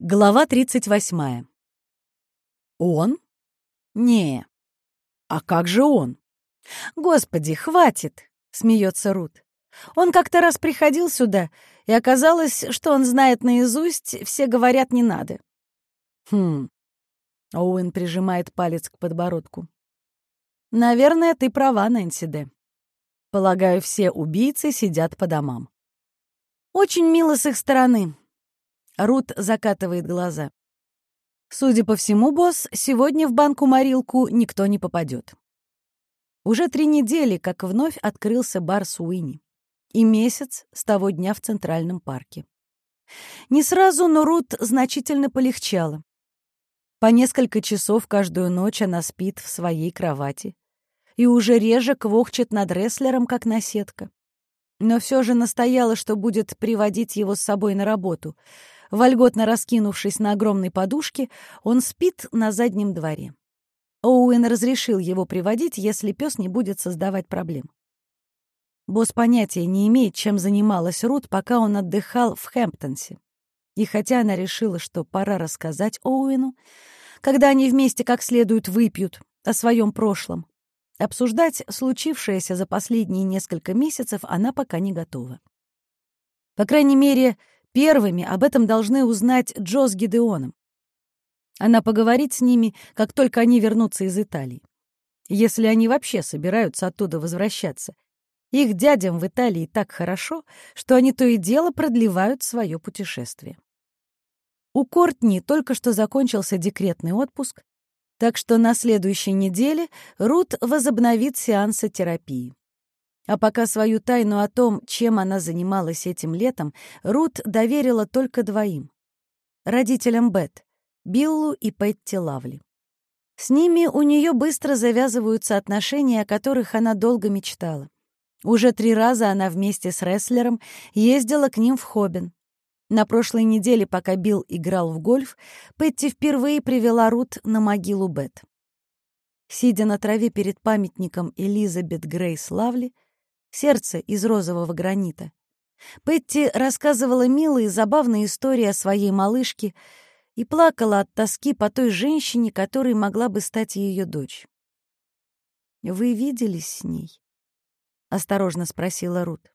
Глава 38. Он? Не. А как же он? Господи, хватит, смеется Рут. Он как-то раз приходил сюда, и оказалось, что он знает наизусть, все говорят, не надо. Хм. Оуэн прижимает палец к подбородку. Наверное, ты права, Нэнси Д. Полагаю, все убийцы сидят по домам. Очень мило с их стороны, Рут закатывает глаза. Судя по всему, босс, сегодня в банку-морилку никто не попадет. Уже три недели, как вновь открылся бар Суини. И месяц с того дня в Центральном парке. Не сразу, но Рут значительно полегчало. По несколько часов каждую ночь она спит в своей кровати и уже реже квохчет над рестлером, как наседка. Но все же настояла, что будет приводить его с собой на работу — Вольготно раскинувшись на огромной подушке, он спит на заднем дворе. Оуэн разрешил его приводить, если пес не будет создавать проблем. Босс понятия не имеет, чем занималась Рут, пока он отдыхал в Хэмптонсе. И хотя она решила, что пора рассказать Оуэну, когда они вместе как следует выпьют о своем прошлом, обсуждать случившееся за последние несколько месяцев она пока не готова. По крайней мере, Первыми об этом должны узнать Джо с Гидеоном. Она поговорит с ними, как только они вернутся из Италии. Если они вообще собираются оттуда возвращаться. Их дядям в Италии так хорошо, что они то и дело продлевают свое путешествие. У Кортни только что закончился декретный отпуск, так что на следующей неделе Рут возобновит сеансы терапии. А пока свою тайну о том, чем она занималась этим летом, Рут доверила только двоим — родителям Бет, Биллу и Петти Лавли. С ними у нее быстро завязываются отношения, о которых она долго мечтала. Уже три раза она вместе с рестлером ездила к ним в Хоббин. На прошлой неделе, пока Билл играл в гольф, Петти впервые привела Рут на могилу Бет. Сидя на траве перед памятником Элизабет Грейс Лавли, сердце из розового гранита. Петти рассказывала милые забавные истории о своей малышке и плакала от тоски по той женщине, которой могла бы стать ее дочь. «Вы виделись с ней?» — осторожно спросила Рут.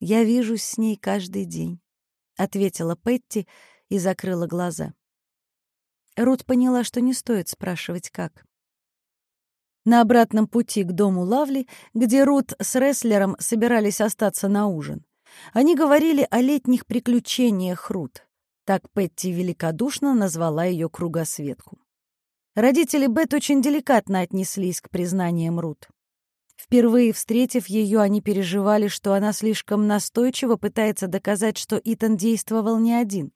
«Я вижусь с ней каждый день», — ответила Петти и закрыла глаза. Рут поняла, что не стоит спрашивать, как. На обратном пути к дому Лавли, где Рут с рестлером собирались остаться на ужин, они говорили о летних приключениях Рут. Так Петти великодушно назвала ее кругосветку. Родители Бет очень деликатно отнеслись к признаниям Рут. Впервые встретив ее, они переживали, что она слишком настойчиво пытается доказать, что Итан действовал не один.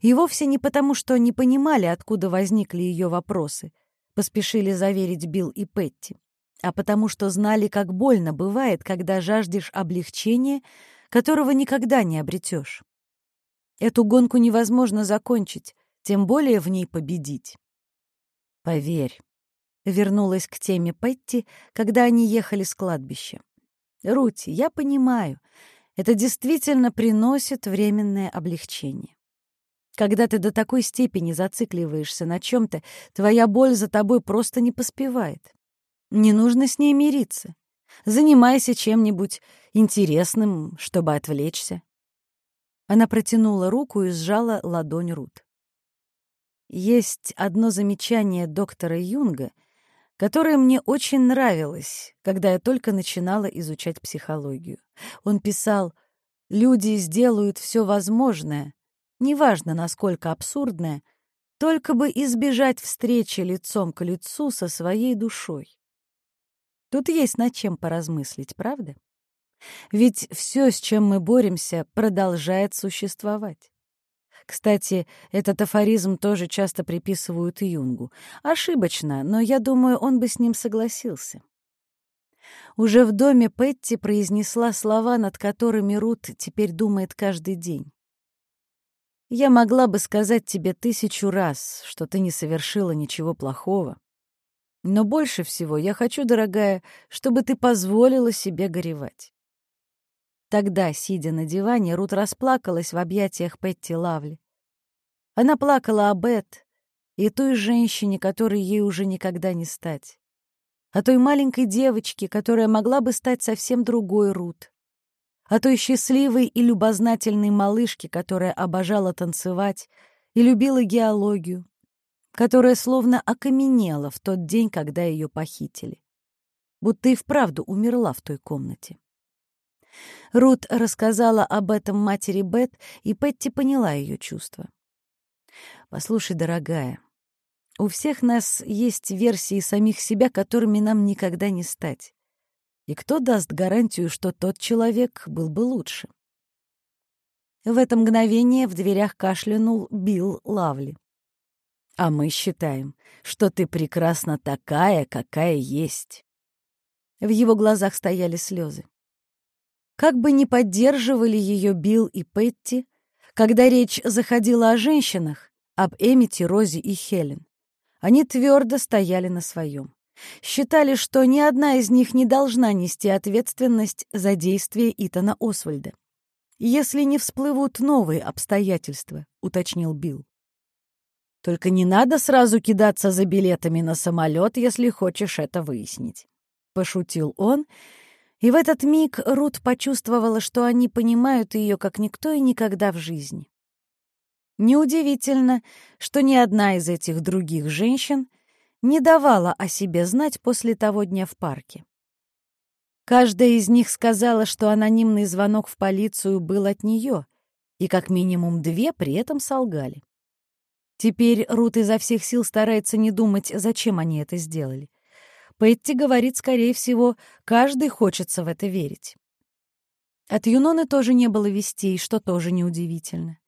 И вовсе не потому, что не понимали, откуда возникли ее вопросы — поспешили заверить Билл и Петти, а потому что знали, как больно бывает, когда жаждешь облегчения, которого никогда не обретешь. Эту гонку невозможно закончить, тем более в ней победить. «Поверь», — вернулась к теме Петти, когда они ехали с кладбища. «Рути, я понимаю, это действительно приносит временное облегчение. Когда ты до такой степени зацикливаешься на чем-то, твоя боль за тобой просто не поспевает. Не нужно с ней мириться. Занимайся чем-нибудь интересным, чтобы отвлечься. Она протянула руку и сжала ладонь Рут. Есть одно замечание доктора Юнга, которое мне очень нравилось, когда я только начинала изучать психологию. Он писал, «Люди сделают все возможное, неважно, насколько абсурдное, только бы избежать встречи лицом к лицу со своей душой. Тут есть над чем поразмыслить, правда? Ведь все, с чем мы боремся, продолжает существовать. Кстати, этот афоризм тоже часто приписывают Юнгу. Ошибочно, но я думаю, он бы с ним согласился. Уже в доме Петти произнесла слова, над которыми Рут теперь думает каждый день. Я могла бы сказать тебе тысячу раз, что ты не совершила ничего плохого. Но больше всего я хочу, дорогая, чтобы ты позволила себе горевать. Тогда, сидя на диване, Рут расплакалась в объятиях Петти Лавли. Она плакала об Эд и той женщине, которой ей уже никогда не стать. О той маленькой девочке, которая могла бы стать совсем другой Рут. О той счастливой и любознательной малышке, которая обожала танцевать и любила геологию, которая словно окаменела в тот день, когда ее похитили. Будто и вправду умерла в той комнате. Рут рассказала об этом матери Бет, и Петти поняла ее чувства. «Послушай, дорогая, у всех нас есть версии самих себя, которыми нам никогда не стать. И кто даст гарантию, что тот человек был бы лучше?» В это мгновение в дверях кашлянул Билл Лавли. А мы считаем, что ты прекрасна такая, какая есть. В его глазах стояли слезы. Как бы ни поддерживали ее Билл и Петти, когда речь заходила о женщинах, об Эмити, Рози и Хелен, они твердо стояли на своем. Считали, что ни одна из них не должна нести ответственность за действия Итана Освальда. «Если не всплывут новые обстоятельства», — уточнил Билл. Только не надо сразу кидаться за билетами на самолет, если хочешь это выяснить. Пошутил он, и в этот миг Рут почувствовала, что они понимают ее как никто и никогда в жизни. Неудивительно, что ни одна из этих других женщин не давала о себе знать после того дня в парке. Каждая из них сказала, что анонимный звонок в полицию был от нее, и как минимум две при этом солгали. Теперь Рут изо всех сил старается не думать, зачем они это сделали. Петти говорит, скорее всего, каждый хочется в это верить. От Юноны тоже не было вестей, что тоже неудивительно.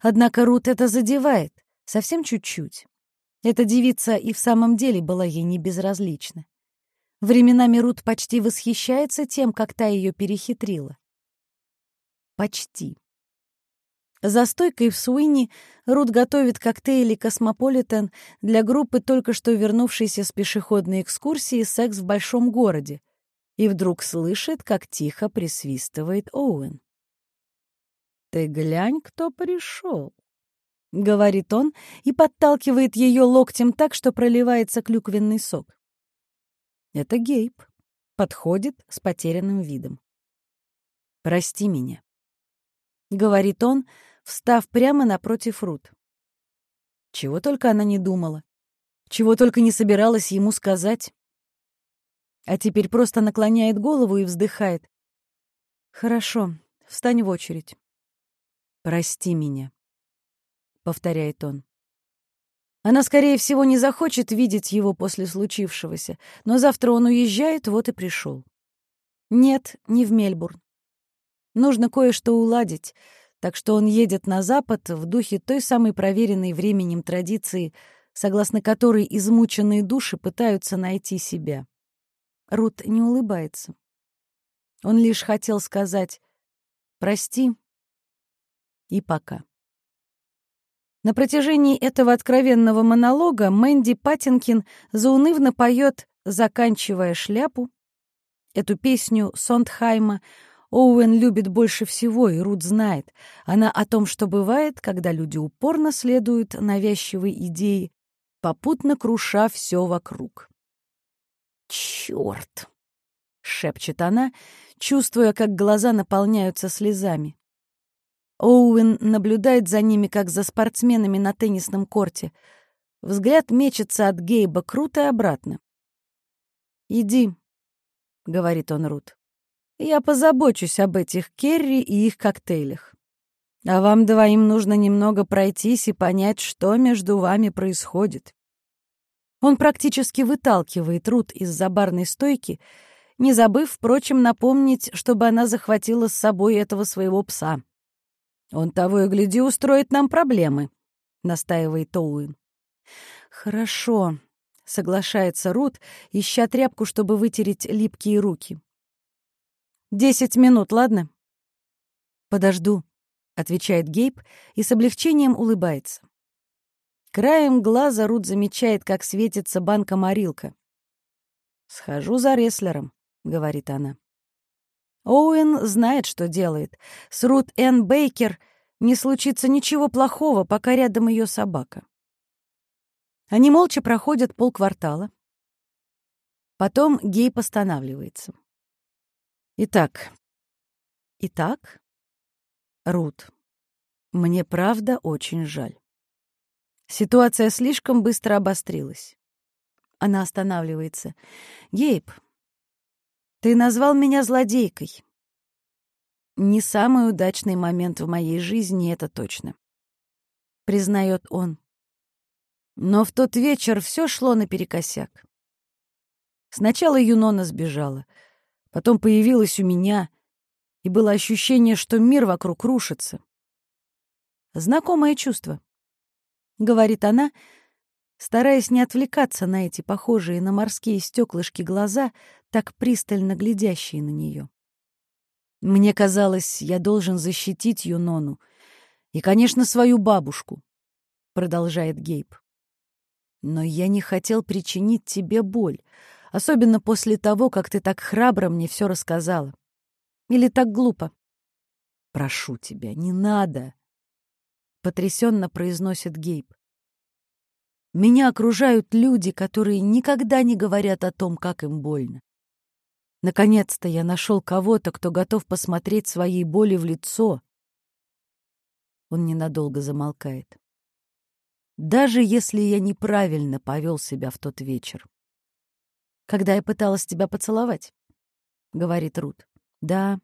Однако Рут это задевает, совсем чуть-чуть. Эта девица и в самом деле была ей не безразлична. Временами Рут почти восхищается тем, как та ее перехитрила. Почти. За стойкой в Суини Рут готовит коктейли «Космополитен» для группы, только что вернувшейся с пешеходной экскурсии «Секс в большом городе», и вдруг слышит, как тихо присвистывает Оуэн. «Ты глянь, кто пришел», — говорит он и подталкивает ее локтем так, что проливается клюквенный сок. Это Гейб. Подходит с потерянным видом. «Прости меня», — говорит он, — встав прямо напротив Рут. Чего только она не думала, чего только не собиралась ему сказать. А теперь просто наклоняет голову и вздыхает. «Хорошо, встань в очередь». «Прости меня», — повторяет он. Она, скорее всего, не захочет видеть его после случившегося, но завтра он уезжает, вот и пришел. Нет, не в Мельбурн. Нужно кое-что уладить, так что он едет на Запад в духе той самой проверенной временем традиции, согласно которой измученные души пытаются найти себя. Рут не улыбается. Он лишь хотел сказать «прости» и «пока». На протяжении этого откровенного монолога Мэнди Паттинкин заунывно поет, заканчивая шляпу, эту песню Сондхайма Оуэн любит больше всего, и Рут знает. Она о том, что бывает, когда люди упорно следуют навязчивой идее, попутно круша все вокруг. «Черт!» — шепчет она, чувствуя, как глаза наполняются слезами. Оуэн наблюдает за ними, как за спортсменами на теннисном корте. Взгляд мечется от Гейба круто и обратно. «Иди», — говорит он Рут. Я позабочусь об этих керри и их коктейлях. А вам двоим нужно немного пройтись и понять, что между вами происходит. Он практически выталкивает Рут из-за барной стойки, не забыв, впрочем, напомнить, чтобы она захватила с собой этого своего пса. «Он того и гляди устроит нам проблемы», — настаивает Оуэн. «Хорошо», — соглашается Рут, ища тряпку, чтобы вытереть липкие руки. Десять минут, ладно?» «Подожду», — отвечает Гейб и с облегчением улыбается. Краем глаза Рут замечает, как светится банка-морилка. «Схожу за рестлером», — говорит она. Оуэн знает, что делает. С Рут Энн Бейкер не случится ничего плохого, пока рядом ее собака. Они молча проходят полквартала. Потом Гей постанавливается. Итак, итак, Рут, мне правда очень жаль. Ситуация слишком быстро обострилась. Она останавливается. Гейб, ты назвал меня злодейкой. Не самый удачный момент в моей жизни, это точно. Признает он. Но в тот вечер все шло наперекосяк. Сначала Юнона сбежала, потом появилась у меня, и было ощущение, что мир вокруг рушится. Знакомое чувство, — говорит она, стараясь не отвлекаться на эти похожие на морские стеклышки глаза, так пристально глядящие на нее. Мне казалось, я должен защитить Юнону и, конечно, свою бабушку, — продолжает Гейб. Но я не хотел причинить тебе боль, особенно после того, как ты так храбро мне все рассказала. Или так глупо. Прошу тебя, не надо, — потрясенно произносит Гейб. Меня окружают люди, которые никогда не говорят о том, как им больно. Наконец-то я нашел кого-то, кто готов посмотреть своей боли в лицо. Он ненадолго замолкает даже если я неправильно повел себя в тот вечер. «Когда я пыталась тебя поцеловать?» — говорит Рут. «Да,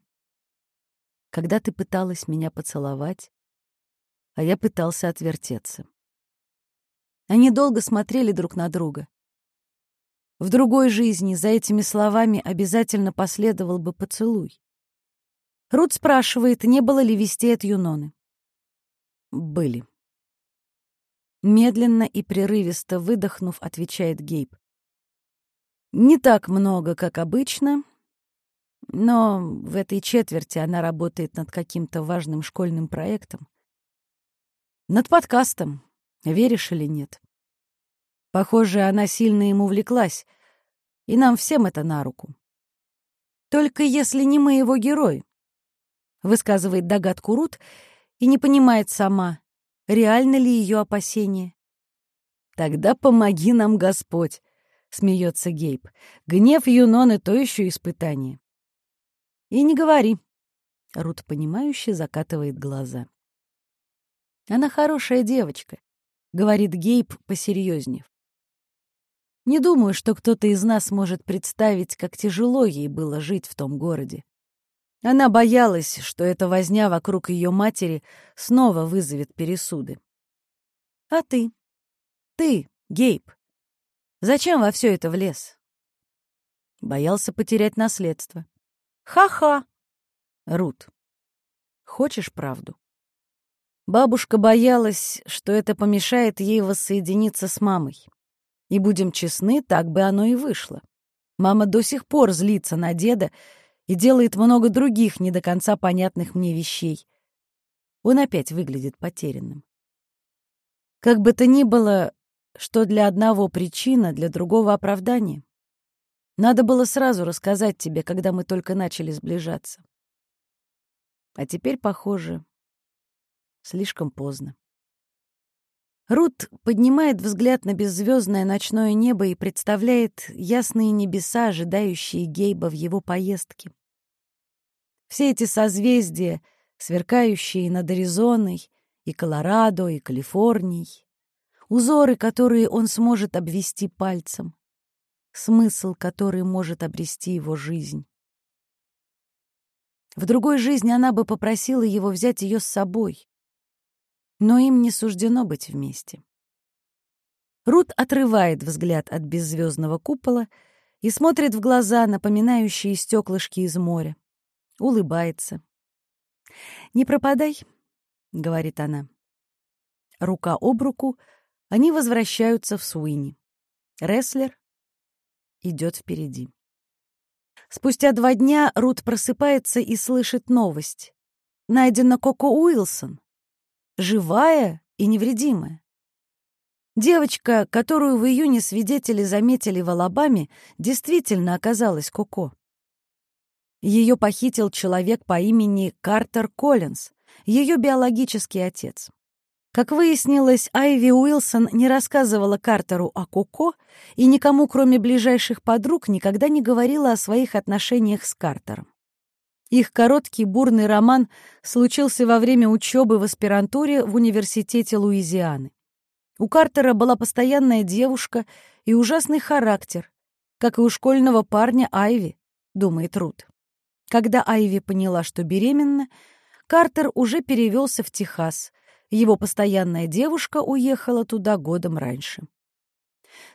когда ты пыталась меня поцеловать, а я пытался отвертеться». Они долго смотрели друг на друга. В другой жизни за этими словами обязательно последовал бы поцелуй. Рут спрашивает, не было ли вестей от Юноны. Были. Медленно и прерывисто выдохнув, отвечает Гейб. Не так много, как обычно, но в этой четверти она работает над каким-то важным школьным проектом. Над подкастом, веришь или нет. Похоже, она сильно им увлеклась, и нам всем это на руку. Только если не мы его герой, высказывает догадку Рут и не понимает сама, реально ли ее опасения. «Тогда помоги нам, Господь!» — смеется Гейб. «Гнев Юноны — то еще испытание». «И не говори!» — Рут, понимающе, закатывает глаза. «Она хорошая девочка», — говорит Гейб, посерьезнев. «Не думаю, что кто-то из нас может представить, как тяжело ей было жить в том городе. Она боялась, что эта возня вокруг ее матери снова вызовет пересуды. «А ты? Ты, Гейб, зачем во все это влез?» Боялся потерять наследство. «Ха-ха!» Рут, хочешь правду? Бабушка боялась, что это помешает ей воссоединиться с мамой. И будем честны, так бы оно и вышло. Мама до сих пор злится на деда и делает много других не до конца понятных мне вещей. Он опять выглядит потерянным. Как бы то ни было, что для одного причина, для другого оправдание. Надо было сразу рассказать тебе, когда мы только начали сближаться. А теперь, похоже, слишком поздно. Рут поднимает взгляд на беззвездное ночное небо и представляет ясные небеса, ожидающие Гейба в его поездке. Все эти созвездия, сверкающие над Аризоной, и Колорадо, и Калифорнией, узоры, которые он сможет обвести пальцем, смысл, который может обрести его жизнь. В другой жизни она бы попросила его взять ее с собой, но им не суждено быть вместе. Рут отрывает взгляд от беззвездного купола и смотрит в глаза, напоминающие стеклышки из моря улыбается. «Не пропадай», — говорит она. Рука об руку, они возвращаются в Суини. Рестлер идет впереди. Спустя два дня Рут просыпается и слышит новость. Найдена Коко Уилсон. Живая и невредимая. Девочка, которую в июне свидетели заметили в Алабаме, действительно оказалась Коко. Ее похитил человек по имени Картер Коллинз, ее биологический отец. Как выяснилось, Айви Уилсон не рассказывала Картеру о Коко и никому, кроме ближайших подруг, никогда не говорила о своих отношениях с Картером. Их короткий бурный роман случился во время учебы в аспирантуре в университете Луизианы. У Картера была постоянная девушка и ужасный характер, как и у школьного парня Айви, думает Рут. Когда Айви поняла, что беременна, Картер уже перевелся в Техас. Его постоянная девушка уехала туда годом раньше.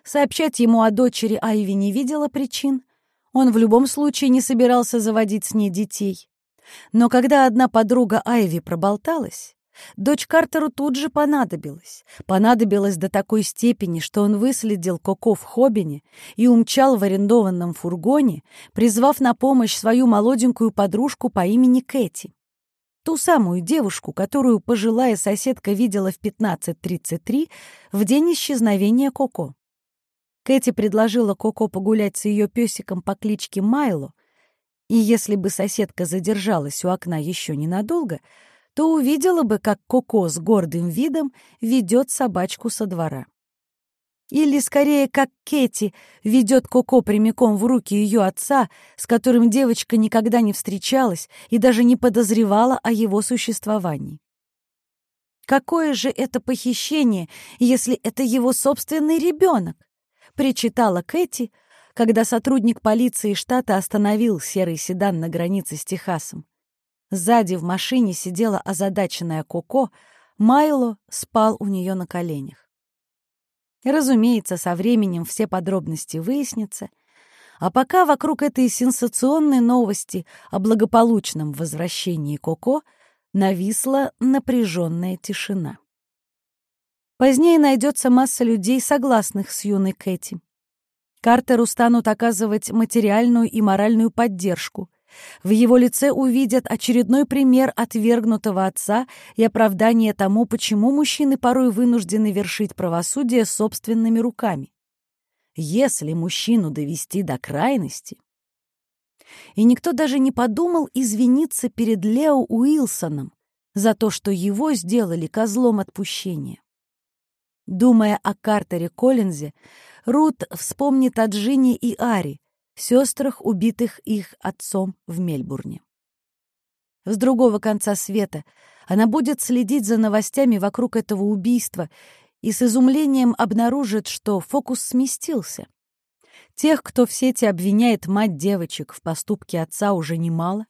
Сообщать ему о дочери Айви не видела причин — он в любом случае не собирался заводить с ней детей. Но когда одна подруга Айви проболталась, дочь Картеру тут же понадобилась. Понадобилась до такой степени, что он выследил Коко в Хобине и умчал в арендованном фургоне, призвав на помощь свою молоденькую подружку по имени Кэти. Ту самую девушку, которую пожилая соседка видела в 15.33 в день исчезновения Коко. Кэти предложила Коко погулять с ее песиком по кличке Майло, и если бы соседка задержалась у окна еще ненадолго, то увидела бы, как Коко с гордым видом ведет собачку со двора. Или, скорее, как Кэти ведет Коко прямиком в руки ее отца, с которым девочка никогда не встречалась и даже не подозревала о его существовании. Какое же это похищение, если это его собственный ребенок? Причитала Кэти, когда сотрудник полиции штата остановил серый седан на границе с Техасом. Сзади в машине сидела озадаченная Коко, Майло спал у нее на коленях. Разумеется, со временем все подробности выяснятся, а пока вокруг этой сенсационной новости о благополучном возвращении Коко нависла напряженная тишина. Позднее найдется масса людей, согласных с юной Кэти. Картеру станут оказывать материальную и моральную поддержку. В его лице увидят очередной пример отвергнутого отца и оправдание тому, почему мужчины порой вынуждены вершить правосудие собственными руками. Если мужчину довести до крайности... И никто даже не подумал извиниться перед Лео Уилсоном за то, что его сделали козлом отпущения. Думая о Картере Коллинзе, Рут вспомнит о Джинни и Ари, сестрах, убитых их отцом в Мельбурне. С другого конца света она будет следить за новостями вокруг этого убийства и с изумлением обнаружит, что фокус сместился. Тех, кто в сети обвиняет мать девочек в поступке отца, уже немало.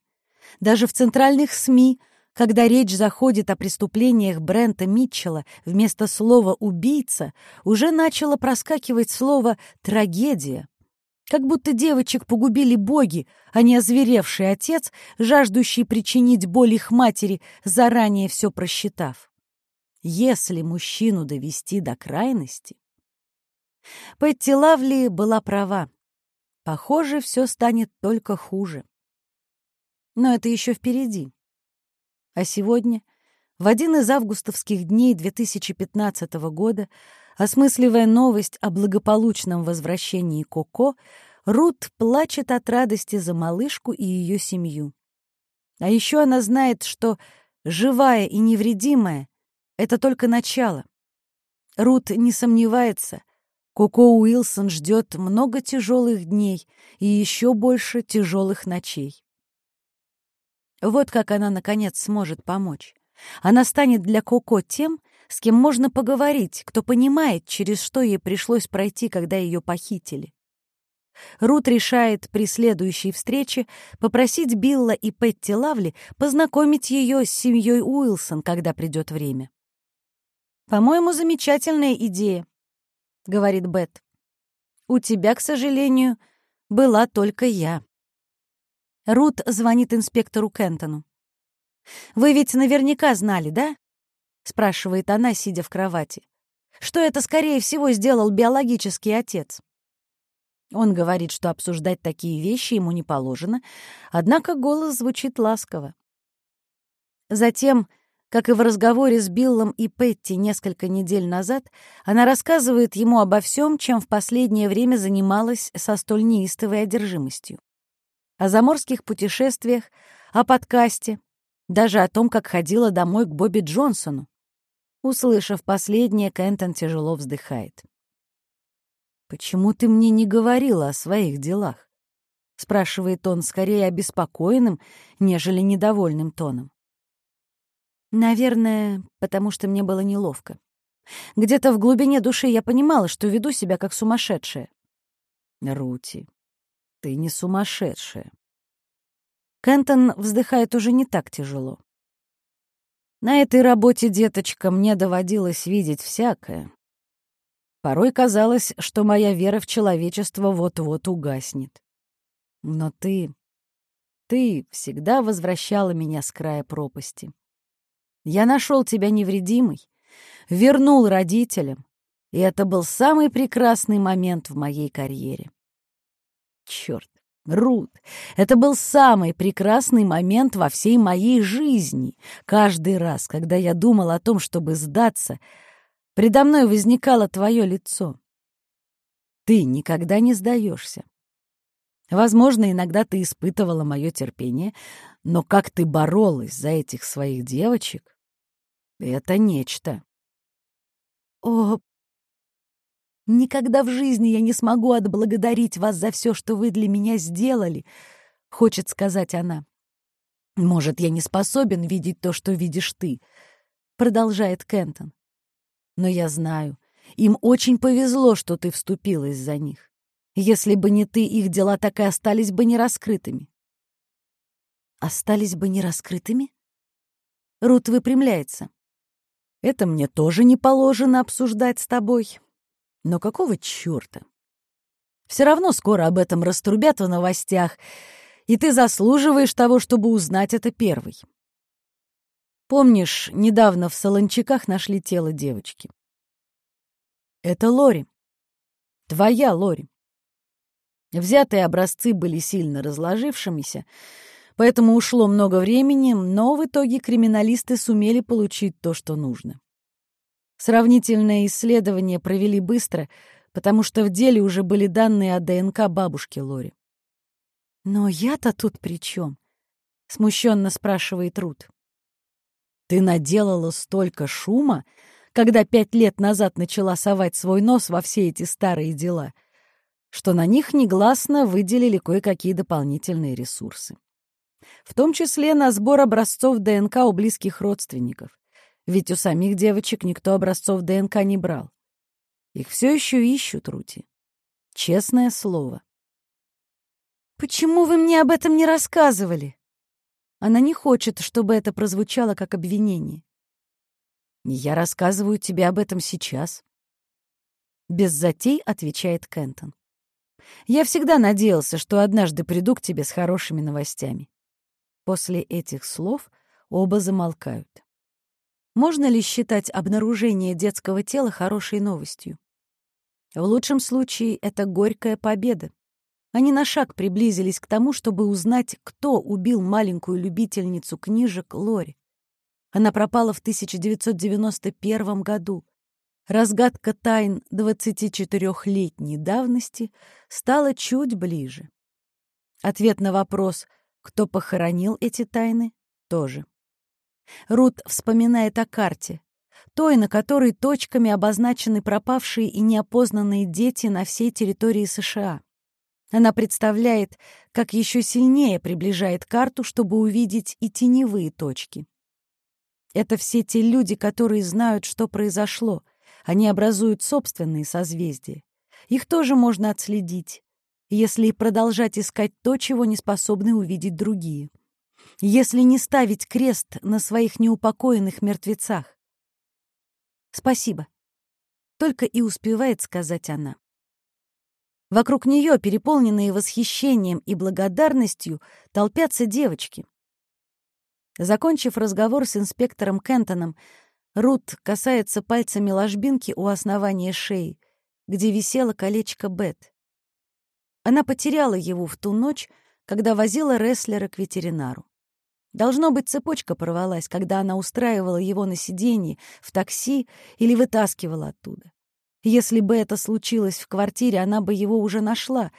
Даже в центральных СМИ – когда речь заходит о преступлениях Брента Митчелла, вместо слова «убийца» уже начало проскакивать слово «трагедия». Как будто девочек погубили боги, а не озверевший отец, жаждущий причинить боль их матери, заранее все просчитав. Если мужчину довести до крайности... Пэтти Лавли была права. Похоже, все станет только хуже. Но это еще впереди. А сегодня, в один из августовских дней 2015 года, осмысливая новость о благополучном возвращении Коко, Рут плачет от радости за малышку и ее семью. А еще она знает, что живая и невредимая — это только начало. Рут не сомневается, Коко Уилсон ждет много тяжелых дней и еще больше тяжелых ночей. Вот как она, наконец, сможет помочь. Она станет для Коко тем, с кем можно поговорить, кто понимает, через что ей пришлось пройти, когда ее похитили. Рут решает при следующей встрече попросить Билла и Петти Лавли познакомить ее с семьей Уилсон, когда придет время. «По-моему, замечательная идея», — говорит Бет. «У тебя, к сожалению, была только я». Рут звонит инспектору Кентону. «Вы ведь наверняка знали, да?» — спрашивает она, сидя в кровати. «Что это, скорее всего, сделал биологический отец?» Он говорит, что обсуждать такие вещи ему не положено, однако голос звучит ласково. Затем, как и в разговоре с Биллом и Петти несколько недель назад, она рассказывает ему обо всем, чем в последнее время занималась со столь неистовой одержимостью о заморских путешествиях, о подкасте, Даже о том, как ходила домой к Бобби Джонсону. Услышав последнее, Кентон тяжело вздыхает. «Почему ты мне не говорила о своих делах?» — спрашивает он скорее обеспокоенным, нежели недовольным тоном. «Наверное, потому что мне было неловко. Где-то в глубине души я понимала, что веду себя как сумасшедшая. Рути, ты не сумасшедшая. Кентон вздыхает уже не так тяжело. На этой работе, деточка, мне доводилось видеть всякое. Порой казалось, что моя вера в человечество вот-вот угаснет. Но ты, ты всегда возвращала меня с края пропасти. Я нашел тебя невредимой, вернул родителям, и это был самый прекрасный момент в моей карьере. Черт, Рут, это был самый прекрасный момент во всей моей жизни. Каждый раз, когда я думал о том, чтобы сдаться, предо мной возникало твое лицо. Ты никогда не сдаешься. Возможно, иногда ты испытывала мое терпение, но как ты боролась за этих своих девочек — это нечто. О, никогда в жизни я не смогу отблагодарить вас за все, что вы для меня сделали, — хочет сказать она. Может, я не способен видеть то, что видишь ты, — продолжает Кентон. Но я знаю, им очень повезло, что ты вступилась за них. Если бы не ты, их дела так и остались бы нераскрытыми. Остались бы нераскрытыми? Рут выпрямляется. Это мне тоже не положено обсуждать с тобой. Но какого чёрта? Все равно скоро об этом раструбят в новостях, и ты заслуживаешь того, чтобы узнать это первый. Помнишь, недавно в Солончаках нашли тело девочки? Это Лори. Твоя Лори. Взятые образцы были сильно разложившимися, Поэтому ушло много времени, но в итоге криминалисты сумели получить то, что нужно. Сравнительное исследование провели быстро, потому что в деле уже были данные о ДНК бабушки Лори. «Но я-то тут при чем?» — смущенно спрашивает Рут. «Ты наделала столько шума, когда пять лет назад начала совать свой нос во все эти старые дела, что на них негласно выделили кое-какие дополнительные ресурсы в том числе на сбор образцов ДНК у близких родственников. Ведь у самих девочек никто образцов ДНК не брал. Их все еще ищут, Рути. Честное слово. «Почему вы мне об этом не рассказывали?» Она не хочет, чтобы это прозвучало как обвинение. «Я рассказываю тебе об этом сейчас». Без затей отвечает Кентон. «Я всегда надеялся, что однажды приду к тебе с хорошими новостями. После этих слов оба замолкают. Можно ли считать обнаружение детского тела хорошей новостью? В лучшем случае это горькая победа. Они на шаг приблизились к тому, чтобы узнать, кто убил маленькую любительницу книжек Лори. Она пропала в 1991 году. Разгадка тайн 24-летней давности стала чуть ближе. Ответ на вопрос кто похоронил эти тайны, тоже. Рут вспоминает о карте, той, на которой точками обозначены пропавшие и неопознанные дети на всей территории США. Она представляет, как еще сильнее приближает карту, чтобы увидеть и теневые точки. Это все те люди, которые знают, что произошло. Они образуют собственные созвездия. Их тоже можно отследить если продолжать искать то, чего не способны увидеть другие. Если не ставить крест на своих неупокоенных мертвецах. Спасибо. Только и успевает сказать она. Вокруг нее, переполненные восхищением и благодарностью, толпятся девочки. Закончив разговор с инспектором Кентоном, Рут касается пальцами ложбинки у основания шеи, где висело колечко Бет. Она потеряла его в ту ночь, когда возила рестлера к ветеринару. Должно быть, цепочка порвалась, когда она устраивала его на сиденье, в такси или вытаскивала оттуда. Если бы это случилось в квартире, она бы его уже нашла,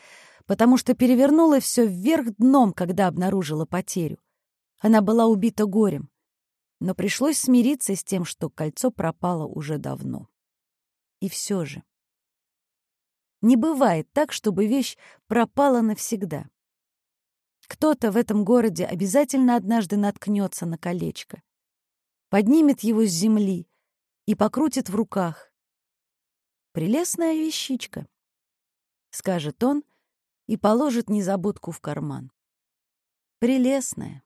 потому что перевернула все вверх дном, когда обнаружила потерю. Она была убита горем, но пришлось смириться с тем, что кольцо пропало уже давно. И все же. Не бывает так, чтобы вещь пропала навсегда. Кто-то в этом городе обязательно однажды наткнется на колечко, поднимет его с земли и покрутит в руках. «Прелестная вещичка», — скажет он и положит незабудку в карман. «Прелестная».